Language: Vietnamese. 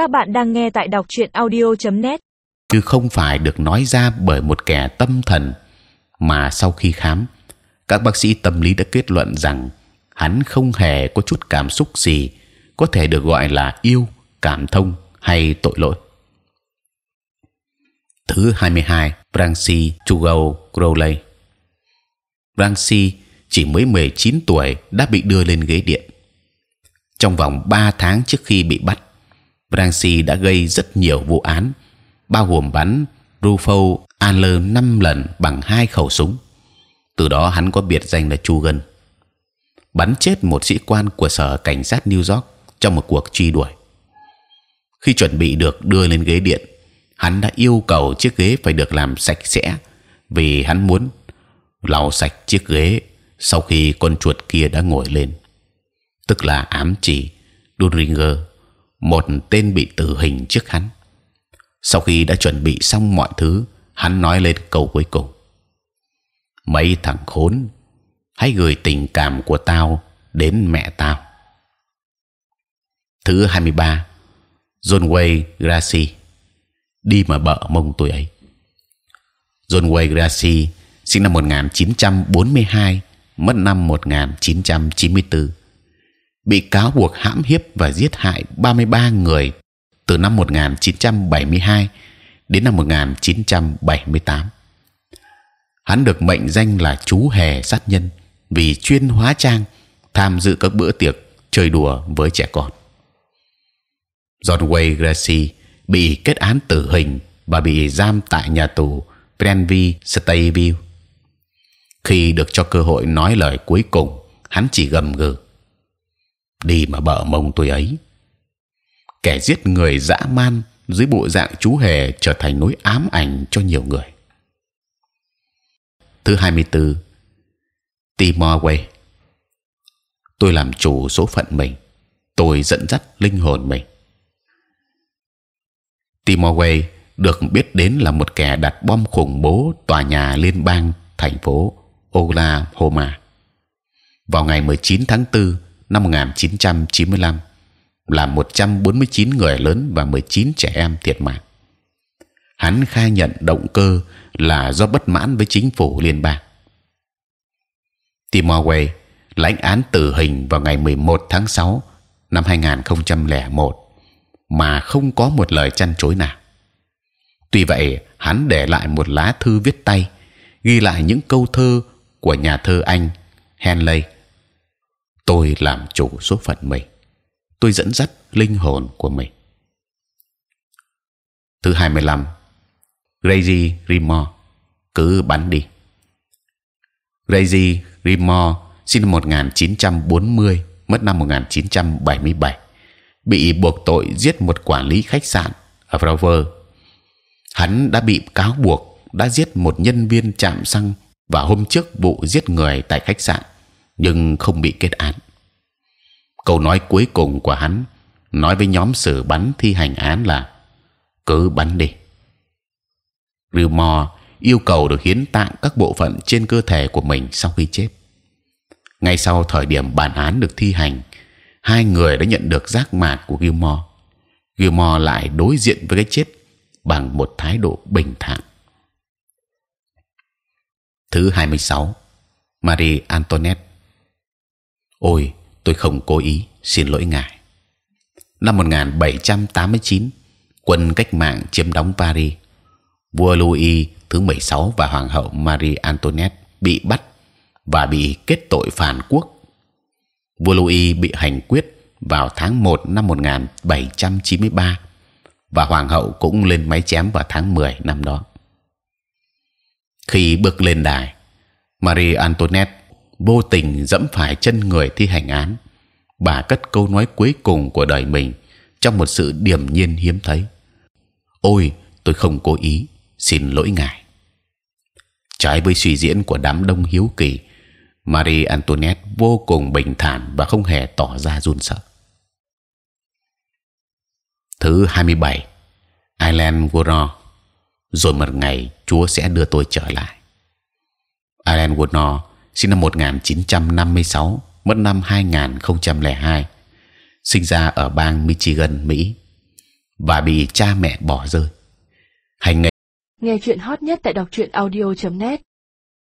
Các bạn đang nghe tại đọc truyện audio.net. chứ không phải được nói ra bởi một kẻ tâm thần mà sau khi khám các bác sĩ tâm lý đã kết luận rằng hắn không hề có chút cảm xúc gì có thể được gọi là yêu, cảm thông hay tội lỗi. Thứ 22, Brancy Chugao Crowley. Brancy chỉ mới 19 tuổi đã bị đưa lên ghế điện. Trong vòng 3 tháng trước khi bị bắt, Brancy đã gây rất nhiều vụ án, bao gồm bắn Rufo Adler 5 lần bằng hai khẩu súng. Từ đó hắn có biệt danh là Chugan. Bắn chết một sĩ quan của sở cảnh sát New York trong một cuộc truy đuổi. Khi chuẩn bị được đưa lên ghế điện, hắn đã yêu cầu chiếc ghế phải được làm sạch sẽ vì hắn muốn lau sạch chiếc ghế sau khi con chuột kia đã ngồi lên, tức là ám chỉ Dunringer, một tên bị tử hình trước hắn. Sau khi đã chuẩn bị xong mọi thứ, hắn nói lên câu cuối cùng: mấy thằng khốn, hãy gửi tình cảm của tao đến mẹ tao. Thứ 23 John Wayne Gracie đi mà bợ mông tôi ấy. John Wayne Gracie sinh năm 1942 mất năm 1994 bị cáo buộc hãm hiếp và giết hại 33 người từ năm 1972 đến năm 1978. Hắn được mệnh danh là chú hề sát nhân vì chuyên hóa trang tham dự các bữa tiệc chơi đùa với trẻ con. John Wayne Gracie bị kết án tử hình và bị giam tại nhà tù Granville Stateville. Khi được cho cơ hội nói lời cuối cùng, hắn chỉ gầm gừ: đi mà bợ mông tôi ấy. Kẻ giết người dã man dưới bộ dạng chú hề trở thành nỗi ám ảnh cho nhiều người. Thứ 24 Timor Way Tôi làm chủ số phận mình, tôi dẫn dắt linh hồn mình. Timor Way được biết đến là một kẻ đặt bom khủng bố tòa nhà liên bang thành phố Oklahoma vào ngày 19 tháng 4 năm 1995 làm 149 người lớn và 19 trẻ em thiệt mạng. Hắn khai nhận động cơ là do bất mãn với chính phủ liên bang. Timor Way lãnh án tử hình vào ngày 11 tháng 6 năm 2001 mà không có một lời chăn chối nào. Tuy vậy, hắn để lại một lá thư viết tay, ghi lại những câu thơ của nhà thơ Anh Henley. Tôi làm chủ số phận mình, tôi dẫn dắt linh hồn của mình. Thứ 25 Gracie Rimor cứ bắn đi. Gracie Rimor sinh năm 1940 mất năm 1977 bị buộc tội giết một quản lý khách sạn ở Vancouver. Hắn đã bị cáo buộc đã giết một nhân viên trạm xăng và hôm trước vụ giết người tại khách sạn nhưng không bị kết án. Câu nói cuối cùng của hắn nói với nhóm xử bắn thi hành án là cứ bắn đi. Gilmore yêu cầu được hiến tạng các bộ phận trên cơ thể của mình sau khi chết. Ngay sau thời điểm bản án được thi hành, hai người đã nhận được giác mạc của Gilmore. Gilmore lại đối diện với cái chết bằng một thái độ bình thản. Thứ 26 Marie Antoinette Ôi, tôi không cố ý, xin lỗi ngài. Năm 1789, quân cách mạng chiếm đóng Paris. Vua Louis thứ 16 và hoàng hậu Marie Antoinette bị bắt và bị kết tội phản quốc. Vua Louis bị hành quyết vào tháng 1 năm 1793 và hoàng hậu cũng lên máy chém vào tháng 10 năm đó. Khi bước lên đài, Marie Antoinette vô tình dẫm phải chân người thi hành án. Bà cất câu nói cuối cùng của đời mình trong một sự điềm nhiên hiếm thấy. Ôi, tôi không cố ý, xin lỗi ngài. Trái với suy diễn của đám đông hiếu kỳ, Marie Antoinette vô cùng bình thản và không hề tỏ ra run sợ. Thứ 27 Ireland Warner rồi một ngày Chúa sẽ đưa tôi trở lại. Alan Warner sinh năm 1956 mất năm 2002 sinh ra ở bang Michigan, Mỹ, và bị cha mẹ bỏ rơi. Hành nghề Nghe chuyện hot nhất tại đọc truyện audio.net